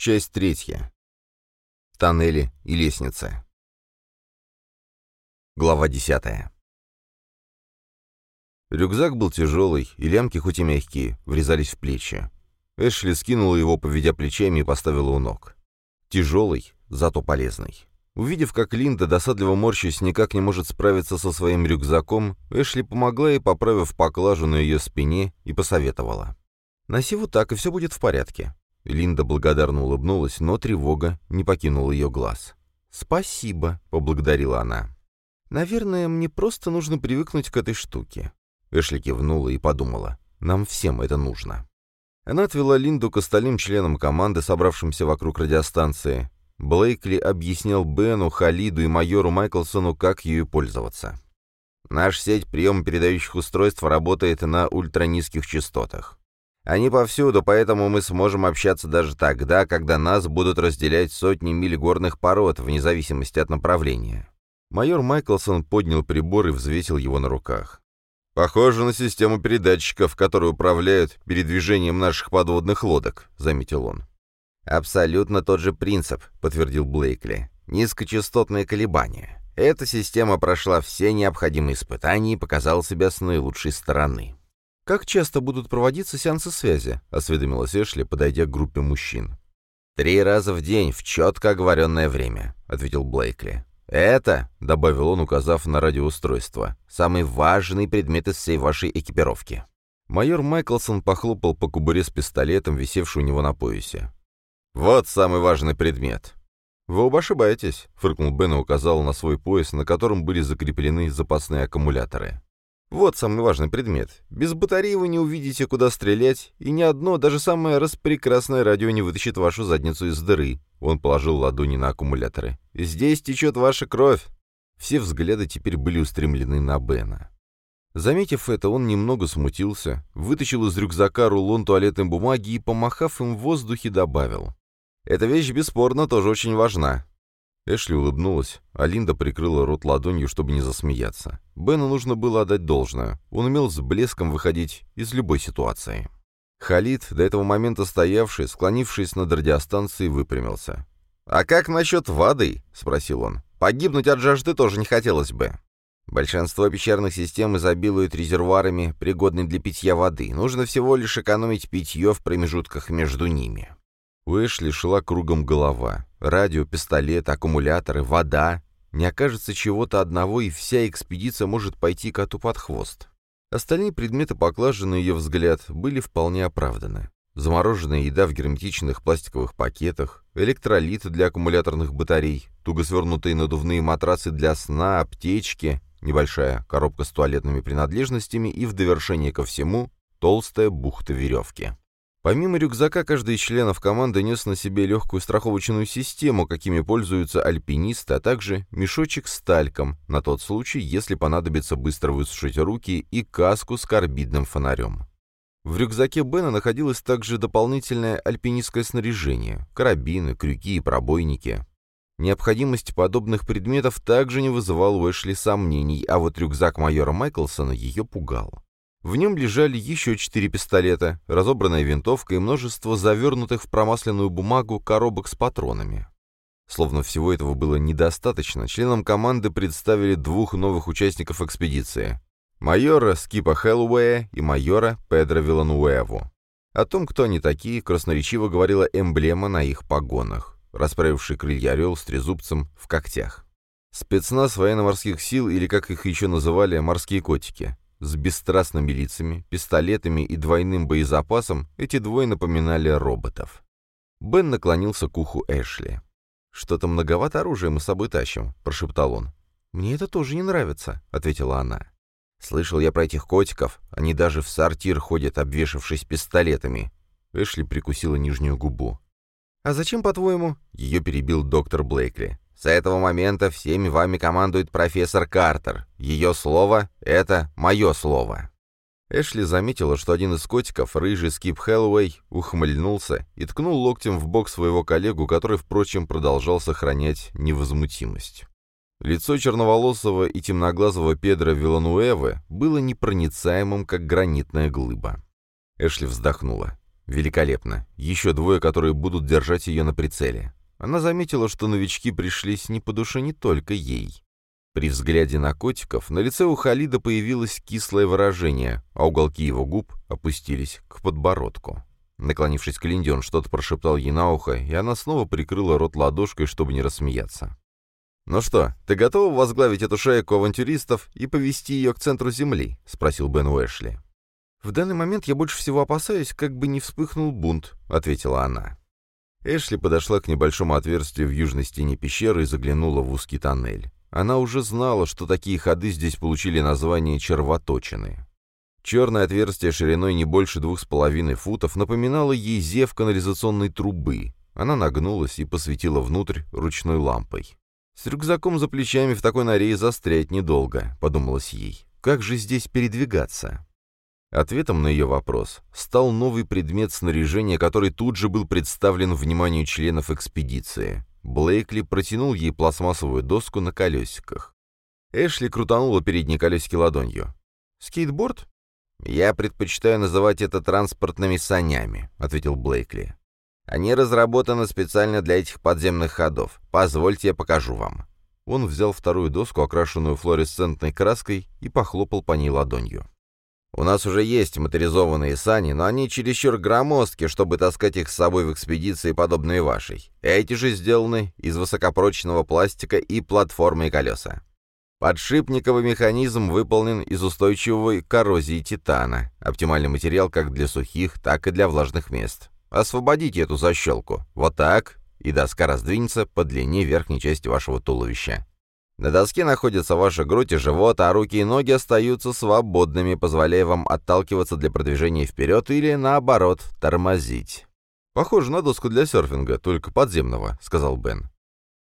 Часть третья. Тоннели и лестницы. Глава десятая. Рюкзак был тяжелый, и лямки, хоть и мягкие, врезались в плечи. Эшли скинула его, поведя плечами, и поставила у ног. Тяжелый, зато полезный. Увидев, как Линда, досадливо морщась, никак не может справиться со своим рюкзаком, Эшли помогла ей, поправив поклажу на ее спине, и посоветовала. «Носи вот так, и все будет в порядке. Линда благодарно улыбнулась, но тревога не покинула ее глаз. «Спасибо», — поблагодарила она. «Наверное, мне просто нужно привыкнуть к этой штуке». Эшли кивнула и подумала. «Нам всем это нужно». Она отвела Линду к остальным членам команды, собравшимся вокруг радиостанции. Блейкли объяснял Бену, Халиду и майору Майклсону, как ею пользоваться. «Наша сеть приемо-передающих устройств работает на ультранизких частотах. Они повсюду, поэтому мы сможем общаться даже тогда, когда нас будут разделять сотни миль горных пород, вне зависимости от направления». Майор Майклсон поднял прибор и взвесил его на руках. «Похоже на систему передатчиков, которые управляют передвижением наших подводных лодок», — заметил он. «Абсолютно тот же принцип», — подтвердил Блейкли. «Низкочастотные колебания. Эта система прошла все необходимые испытания и показала себя с наилучшей стороны». «Как часто будут проводиться сеансы связи?» — осведомилась Эшли, подойдя к группе мужчин. «Три раза в день, в четко оговоренное время», — ответил Блейкли. «Это», — добавил он, указав на радиоустройство, — «самый важный предмет из всей вашей экипировки». Майор Майклсон похлопал по кубуре с пистолетом, висевший у него на поясе. «Вот самый важный предмет». «Вы оба ошибаетесь», — фыркнул Бен и указал на свой пояс, на котором были закреплены запасные аккумуляторы. Вот самый важный предмет. Без батареи вы не увидите, куда стрелять, и ни одно, даже самое распрекрасное радио не вытащит вашу задницу из дыры. Он положил ладони на аккумуляторы. «Здесь течет ваша кровь!» Все взгляды теперь были устремлены на Бена. Заметив это, он немного смутился, вытащил из рюкзака рулон туалетной бумаги и, помахав им в воздухе, добавил. «Эта вещь бесспорно тоже очень важна. Эшли улыбнулась, а Линда прикрыла рот ладонью, чтобы не засмеяться. Бену нужно было отдать должное. Он умел с блеском выходить из любой ситуации. Халид, до этого момента стоявший, склонившись над радиостанцией, выпрямился. «А как насчет воды?» — спросил он. «Погибнуть от жажды тоже не хотелось бы». Большинство пещерных систем изобилуют резервуарами, пригодными для питья воды. Нужно всего лишь экономить питье в промежутках между ними. У Эшли шла кругом голова. Радио, пистолет, аккумуляторы, вода. Не окажется чего-то одного, и вся экспедиция может пойти коту под хвост. Остальные предметы поклажи, на ее взгляд, были вполне оправданы. Замороженная еда в герметичных пластиковых пакетах, электролит для аккумуляторных батарей, туго свернутые надувные матрасы для сна, аптечки, небольшая коробка с туалетными принадлежностями и в довершение ко всему толстая бухта веревки. Помимо рюкзака, каждый из членов команды нес на себе легкую страховочную систему, какими пользуются альпинисты, а также мешочек с тальком, на тот случай, если понадобится быстро высушить руки, и каску с карбидным фонарем. В рюкзаке Бена находилось также дополнительное альпинистское снаряжение, карабины, крюки и пробойники. Необходимость подобных предметов также не вызывала у Эшли сомнений, а вот рюкзак майора Майклсона ее пугал. В нем лежали еще четыре пистолета, разобранная винтовка и множество завернутых в промасленную бумагу коробок с патронами. Словно всего этого было недостаточно, членам команды представили двух новых участников экспедиции — майора Скипа Хэллоуэя и майора Педро Вилануэву. О том, кто они такие, красноречиво говорила эмблема на их погонах, расправивший крылья орел с трезубцем в когтях. Спецназ военно-морских сил, или как их еще называли, морские котики. С бесстрастными лицами, пистолетами и двойным боезапасом эти двое напоминали роботов. Бен наклонился к уху Эшли. «Что-то многовато оружия мы с собой тащим», — прошептал он. «Мне это тоже не нравится», — ответила она. «Слышал я про этих котиков. Они даже в сортир ходят, обвешавшись пистолетами». Эшли прикусила нижнюю губу. «А зачем, по-твоему?» — ее перебил доктор Блейкли. С этого момента всеми вами командует профессор Картер. Ее слово — это мое слово». Эшли заметила, что один из котиков, рыжий Скип Хэллоуэй, ухмыльнулся и ткнул локтем в бок своего коллегу, который, впрочем, продолжал сохранять невозмутимость. Лицо черноволосого и темноглазого Педро Вилануэвы было непроницаемым, как гранитная глыба. Эшли вздохнула. Великолепно. Еще двое, которые будут держать ее на прицеле. Она заметила, что новички пришлись не по душе не только ей. При взгляде на котиков на лице у Халида появилось кислое выражение, а уголки его губ опустились к подбородку. Наклонившись к Линде, он что-то прошептал ей на ухо, и она снова прикрыла рот ладошкой, чтобы не рассмеяться. «Ну что, ты готова возглавить эту шайку авантюристов и повести ее к центру Земли?» — спросил Бен Уэшли. «В данный момент я больше всего опасаюсь, как бы не вспыхнул бунт», — ответила она. Эшли подошла к небольшому отверстию в южной стене пещеры и заглянула в узкий тоннель. Она уже знала, что такие ходы здесь получили название червоточины. Черное отверстие шириной не больше двух с половиной футов напоминало ей зев канализационной трубы. Она нагнулась и посветила внутрь ручной лампой. «С рюкзаком за плечами в такой норе застрять недолго», — подумалось ей. «Как же здесь передвигаться?» Ответом на ее вопрос стал новый предмет снаряжения, который тут же был представлен вниманию членов экспедиции. Блейкли протянул ей пластмассовую доску на колесиках. Эшли крутанула передние колесики ладонью. «Скейтборд?» «Я предпочитаю называть это транспортными санями», — ответил Блейкли. Они разработаны специально для этих подземных ходов. Позвольте, я покажу вам». Он взял вторую доску, окрашенную флуоресцентной краской, и похлопал по ней ладонью. «У нас уже есть моторизованные сани, но они чересчур громоздки, чтобы таскать их с собой в экспедиции, подобные вашей. Эти же сделаны из высокопрочного пластика и платформы и колеса. Подшипниковый механизм выполнен из устойчивой коррозии титана. Оптимальный материал как для сухих, так и для влажных мест. Освободите эту защелку. Вот так. И доска раздвинется по длине верхней части вашего туловища. На доске находится ваша грудь и живот, а руки и ноги остаются свободными, позволяя вам отталкиваться для продвижения вперед или, наоборот, тормозить. «Похоже на доску для серфинга, только подземного», — сказал Бен.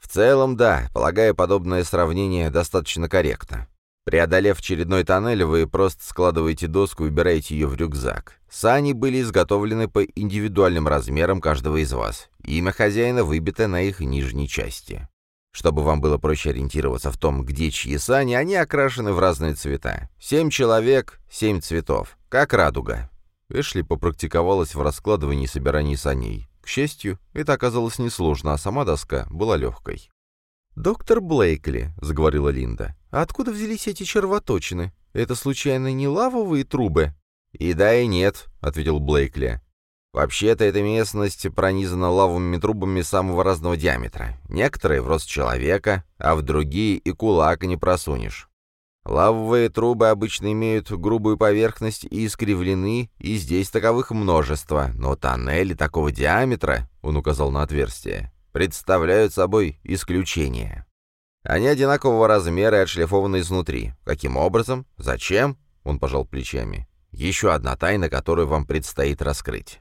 «В целом, да. Полагаю, подобное сравнение достаточно корректно. Преодолев очередной тоннель, вы просто складываете доску и убираете ее в рюкзак. Сани были изготовлены по индивидуальным размерам каждого из вас. Имя хозяина выбито на их нижней части. Чтобы вам было проще ориентироваться в том, где чьи сани, они окрашены в разные цвета. Семь человек, семь цветов. Как радуга. Эшли попрактиковалась в раскладывании и собирании саней. К счастью, это оказалось несложно, а сама доска была легкой. «Доктор Блейкли», — заговорила Линда, — «а откуда взялись эти червоточины? Это, случайно, не лавовые трубы?» «И да, и нет», — ответил Блейкли. «Вообще-то эта местность пронизана лавовыми трубами самого разного диаметра. Некоторые в рост человека, а в другие и кулак не просунешь. Лавовые трубы обычно имеют грубую поверхность и искривлены, и здесь таковых множество, но тоннели такого диаметра, — он указал на отверстие, представляют собой исключение. Они одинакового размера и отшлифованы изнутри. Каким образом? Зачем? Он пожал плечами. Еще одна тайна, которую вам предстоит раскрыть.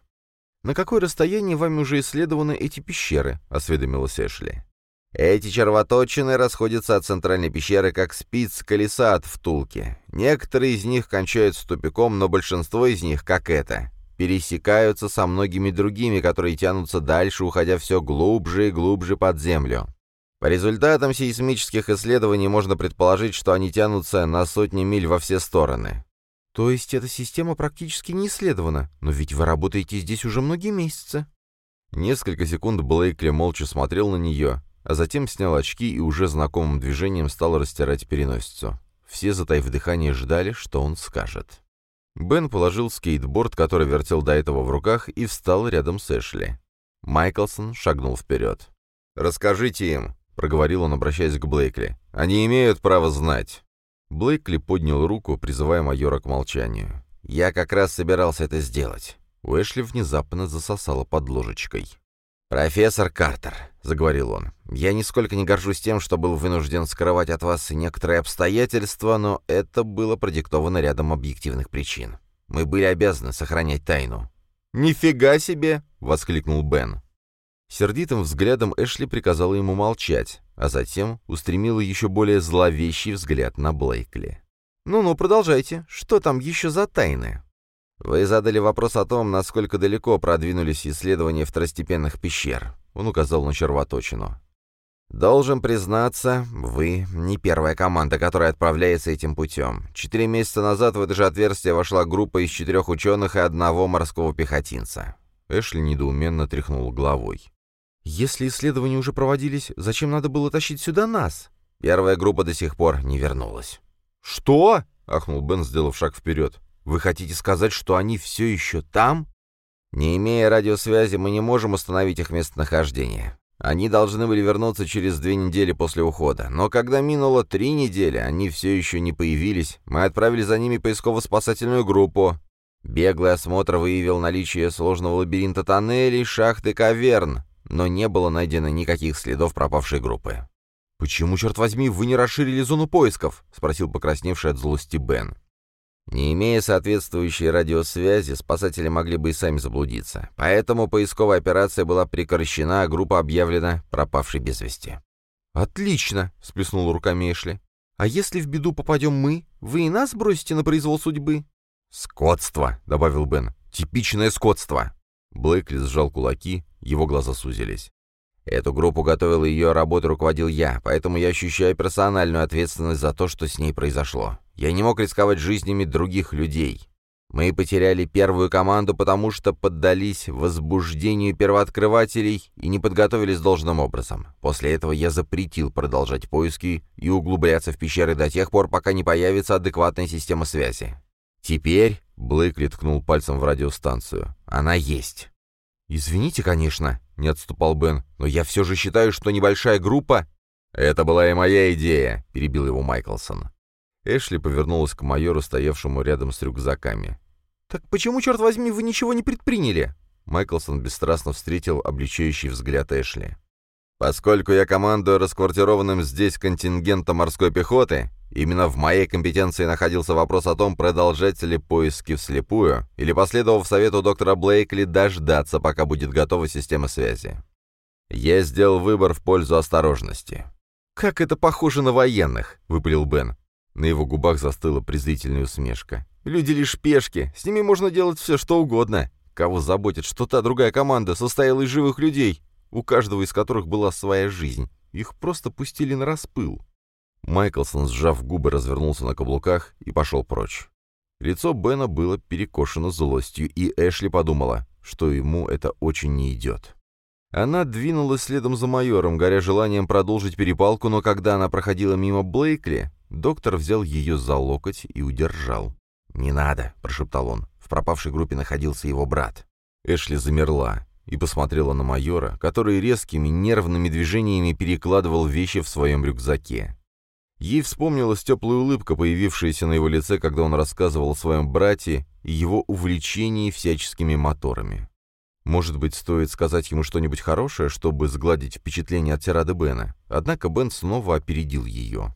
«На какое расстояние вами уже исследованы эти пещеры?» — осведомилась Эшли. «Эти червоточины расходятся от центральной пещеры, как спиц колеса от втулки. Некоторые из них кончаются тупиком, но большинство из них, как это, пересекаются со многими другими, которые тянутся дальше, уходя все глубже и глубже под землю. По результатам сейсмических исследований можно предположить, что они тянутся на сотни миль во все стороны. То есть эта система практически не исследована, но ведь вы работаете здесь уже многие месяцы. Несколько секунд Блейкли молча смотрел на нее, а затем снял очки и уже знакомым движением стал растирать переносицу. Все, затаив дыхание, ждали, что он скажет. Бен положил скейтборд, который вертел до этого в руках, и встал рядом с Эшли. Майклсон шагнул вперед. «Расскажите им», — проговорил он, обращаясь к Блейкли. «Они имеют право знать». Блейкли поднял руку, призывая майора к молчанию. «Я как раз собирался это сделать». У Эшли внезапно засосало под ложечкой. «Профессор Картер», — заговорил он, — «я нисколько не горжусь тем, что был вынужден скрывать от вас некоторые обстоятельства, но это было продиктовано рядом объективных причин. Мы были обязаны сохранять тайну». «Нифига себе!» — воскликнул Бен. Сердитым взглядом Эшли приказала ему молчать, а затем устремила еще более зловещий взгляд на Блейкли. «Ну-ну, продолжайте. Что там еще за тайны?» «Вы задали вопрос о том, насколько далеко продвинулись исследования второстепенных пещер», — он указал на червоточину. «Должен признаться, вы не первая команда, которая отправляется этим путем. Четыре месяца назад в это же отверстие вошла группа из четырех ученых и одного морского пехотинца. Эшли недоуменно тряхнул головой. «Если исследования уже проводились, зачем надо было тащить сюда нас?» Первая группа до сих пор не вернулась. «Что?» — ахнул Бен, сделав шаг вперед. «Вы хотите сказать, что они все еще там?» «Не имея радиосвязи, мы не можем установить их местонахождение. Они должны были вернуться через две недели после ухода, но когда минуло три недели, они все еще не появились, мы отправили за ними поисково-спасательную группу. Беглый осмотр выявил наличие сложного лабиринта тоннелей, шахты, каверн, но не было найдено никаких следов пропавшей группы. «Почему, черт возьми, вы не расширили зону поисков?» — спросил покрасневший от злости Бен. Не имея соответствующей радиосвязи, спасатели могли бы и сами заблудиться. Поэтому поисковая операция была прекращена, а группа объявлена пропавшей без вести. «Отлично!» — всплеснул руками Эшли. «А если в беду попадем мы, вы и нас бросите на произвол судьбы?» «Скотство!» — добавил Бен. «Типичное скотство!» Блэкли сжал кулаки, его глаза сузились. Эту группу готовил ее работу руководил я, поэтому я ощущаю персональную ответственность за то, что с ней произошло. Я не мог рисковать жизнями других людей. Мы потеряли первую команду, потому что поддались возбуждению первооткрывателей и не подготовились должным образом. После этого я запретил продолжать поиски и углубляться в пещеры до тех пор, пока не появится адекватная система связи. Теперь, Блэкли ткнул пальцем в радиостанцию, она есть. «Извините, конечно», — не отступал Бен, «но я все же считаю, что небольшая группа...» «Это была и моя идея», — перебил его Майклсон. Эшли повернулась к майору, стоявшему рядом с рюкзаками. «Так почему, черт возьми, вы ничего не предприняли?» Майклсон бесстрастно встретил обличающий взгляд Эшли. «Поскольку я командую расквартированным здесь контингентом морской пехоты, Именно в моей компетенции находился вопрос о том, продолжать ли поиски вслепую, или, последовав совету доктора Блейкли, дождаться, пока будет готова система связи. Я сделал выбор в пользу осторожности. «Как это похоже на военных!» — выпалил Бен. На его губах застыла презрительная усмешка. «Люди лишь пешки, с ними можно делать все, что угодно. Кого заботит, что та другая команда состояла из живых людей, у каждого из которых была своя жизнь. Их просто пустили на распыл». Майклсон, сжав губы, развернулся на каблуках и пошел прочь. Лицо Бена было перекошено злостью, и Эшли подумала, что ему это очень не идет. Она двинулась следом за майором, горя желанием продолжить перепалку, но когда она проходила мимо Блейкли, доктор взял ее за локоть и удержал. «Не надо», — прошептал он. В пропавшей группе находился его брат. Эшли замерла и посмотрела на майора, который резкими нервными движениями перекладывал вещи в своем рюкзаке. Ей вспомнилась теплая улыбка, появившаяся на его лице, когда он рассказывал о своем брате и его увлечении всяческими моторами. Может быть, стоит сказать ему что-нибудь хорошее, чтобы сгладить впечатление от тирады Бена. Однако Бен снова опередил ее.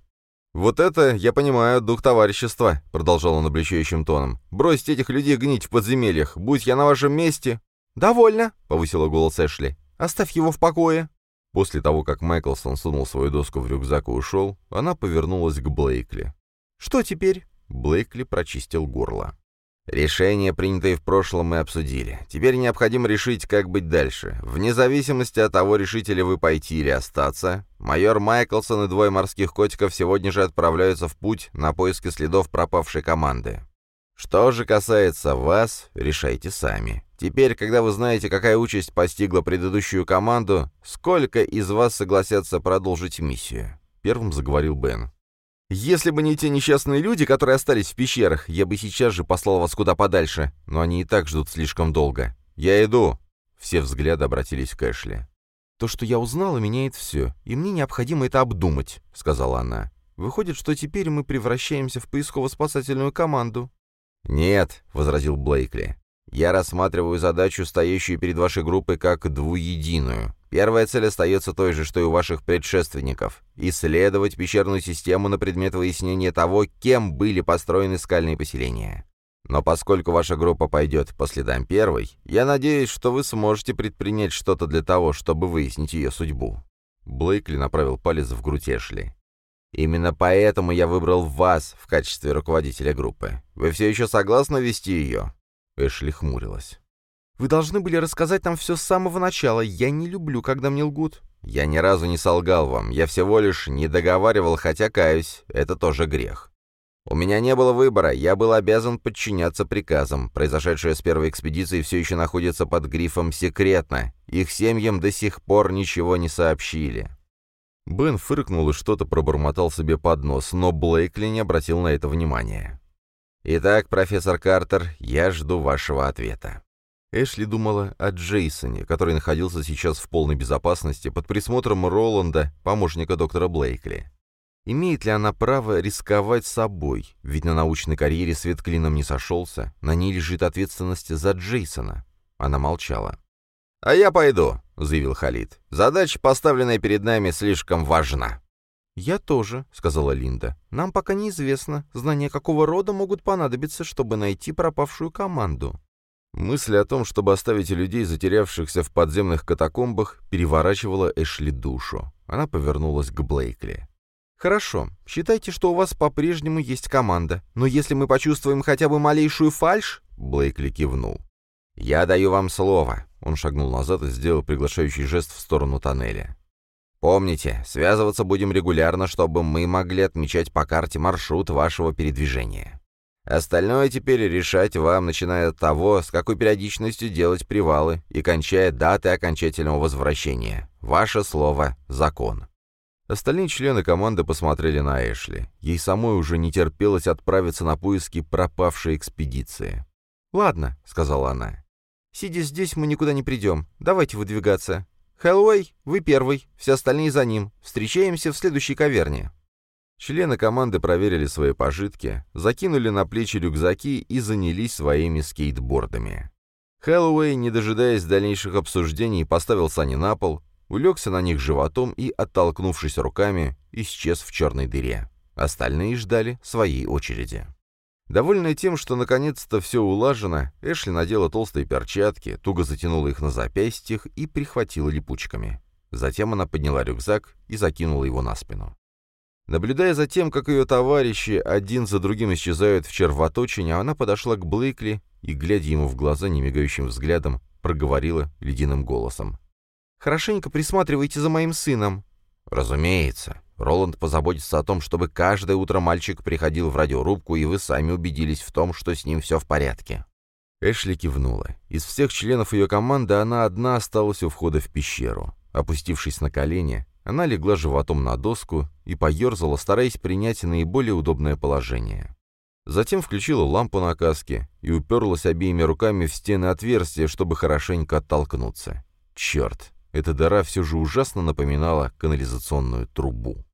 «Вот это, я понимаю, дух товарищества», — продолжал он обличающим тоном. «Бросьте этих людей гнить в подземельях. Будь я на вашем месте...» «Довольно», — повысила голос Эшли. «Оставь его в покое». После того, как Майклсон сунул свою доску в рюкзак и ушел, она повернулась к Блейкли. «Что теперь?» Блейкли прочистил горло. «Решения, принятые в прошлом, мы обсудили. Теперь необходимо решить, как быть дальше. Вне зависимости от того, решите ли вы пойти или остаться, майор Майклсон и двое морских котиков сегодня же отправляются в путь на поиски следов пропавшей команды. Что же касается вас, решайте сами. Теперь, когда вы знаете, какая участь постигла предыдущую команду, сколько из вас согласятся продолжить миссию?» Первым заговорил Бен. «Если бы не те несчастные люди, которые остались в пещерах, я бы сейчас же послал вас куда подальше, но они и так ждут слишком долго. Я иду!» Все взгляды обратились к Эшли. «То, что я узнала, меняет все, и мне необходимо это обдумать», — сказала она. «Выходит, что теперь мы превращаемся в поисково-спасательную команду». «Нет», — возразил Блейкли. Я рассматриваю задачу, стоящую перед вашей группой, как двуединую. Первая цель остается той же, что и у ваших предшественников – исследовать пещерную систему на предмет выяснения того, кем были построены скальные поселения. Но поскольку ваша группа пойдет по следам первой, я надеюсь, что вы сможете предпринять что-то для того, чтобы выяснить ее судьбу». Блейкли направил палец в грудь Эшли. «Именно поэтому я выбрал вас в качестве руководителя группы. Вы все еще согласны вести ее?» Эшли хмурилась. «Вы должны были рассказать нам все с самого начала. Я не люблю, когда мне лгут». «Я ни разу не солгал вам. Я всего лишь не договаривал, хотя каюсь. Это тоже грех». «У меня не было выбора, я был обязан подчиняться приказам. Произошедшее с первой экспедицией все еще находится под грифом «секретно». Их семьям до сих пор ничего не сообщили». Бен фыркнул и что-то пробормотал себе под нос, но Блейкли не обратил на это внимания. «Итак, профессор Картер, я жду вашего ответа». Эшли думала о Джейсоне, который находился сейчас в полной безопасности под присмотром Роланда, помощника доктора Блейкли. Имеет ли она право рисковать собой, ведь на научной карьере свет клином не сошелся, на ней лежит ответственность за Джейсона. Она молчала. «А я пойду», — заявил Халид. «Задача, поставленная перед нами, слишком важна». «Я тоже», — сказала Линда. «Нам пока неизвестно, знания какого рода могут понадобиться, чтобы найти пропавшую команду». Мысль о том, чтобы оставить людей, затерявшихся в подземных катакомбах, переворачивала Эшли душу. Она повернулась к Блейкли. «Хорошо. Считайте, что у вас по-прежнему есть команда. Но если мы почувствуем хотя бы малейшую фальшь...» Блейкли кивнул. «Я даю вам слово». Он шагнул назад и сделал приглашающий жест в сторону тоннеля. «Помните, связываться будем регулярно, чтобы мы могли отмечать по карте маршрут вашего передвижения. Остальное теперь решать вам, начиная от того, с какой периодичностью делать привалы и кончая даты окончательного возвращения. Ваше слово — закон». Остальные члены команды посмотрели на Эшли. Ей самой уже не терпелось отправиться на поиски пропавшей экспедиции. «Ладно», — сказала она. «Сидя здесь, мы никуда не придем. Давайте выдвигаться. Хэллоуэй, вы первый, все остальные за ним. Встречаемся в следующей каверне». Члены команды проверили свои пожитки, закинули на плечи рюкзаки и занялись своими скейтбордами. Хэллоуэй, не дожидаясь дальнейших обсуждений, поставил сани на пол, улегся на них животом и, оттолкнувшись руками, исчез в черной дыре. Остальные ждали своей очереди. Довольная тем, что наконец-то все улажено, Эшли надела толстые перчатки, туго затянула их на запястьях и прихватила липучками. Затем она подняла рюкзак и закинула его на спину. Наблюдая за тем, как ее товарищи один за другим исчезают в червоточине, она подошла к Блейкли и, глядя ему в глаза немигающим взглядом, проговорила ледяным голосом. Хорошенько присматривайте за моим сыном». «Разумеется. Роланд позаботится о том, чтобы каждое утро мальчик приходил в радиорубку, и вы сами убедились в том, что с ним все в порядке». Эшли кивнула. Из всех членов ее команды она одна осталась у входа в пещеру. Опустившись на колени, она легла животом на доску и поерзала, стараясь принять наиболее удобное положение. Затем включила лампу на каске и уперлась обеими руками в стены отверстия, чтобы хорошенько оттолкнуться. Черт, эта дыра все же ужасно напоминала канализационную трубу.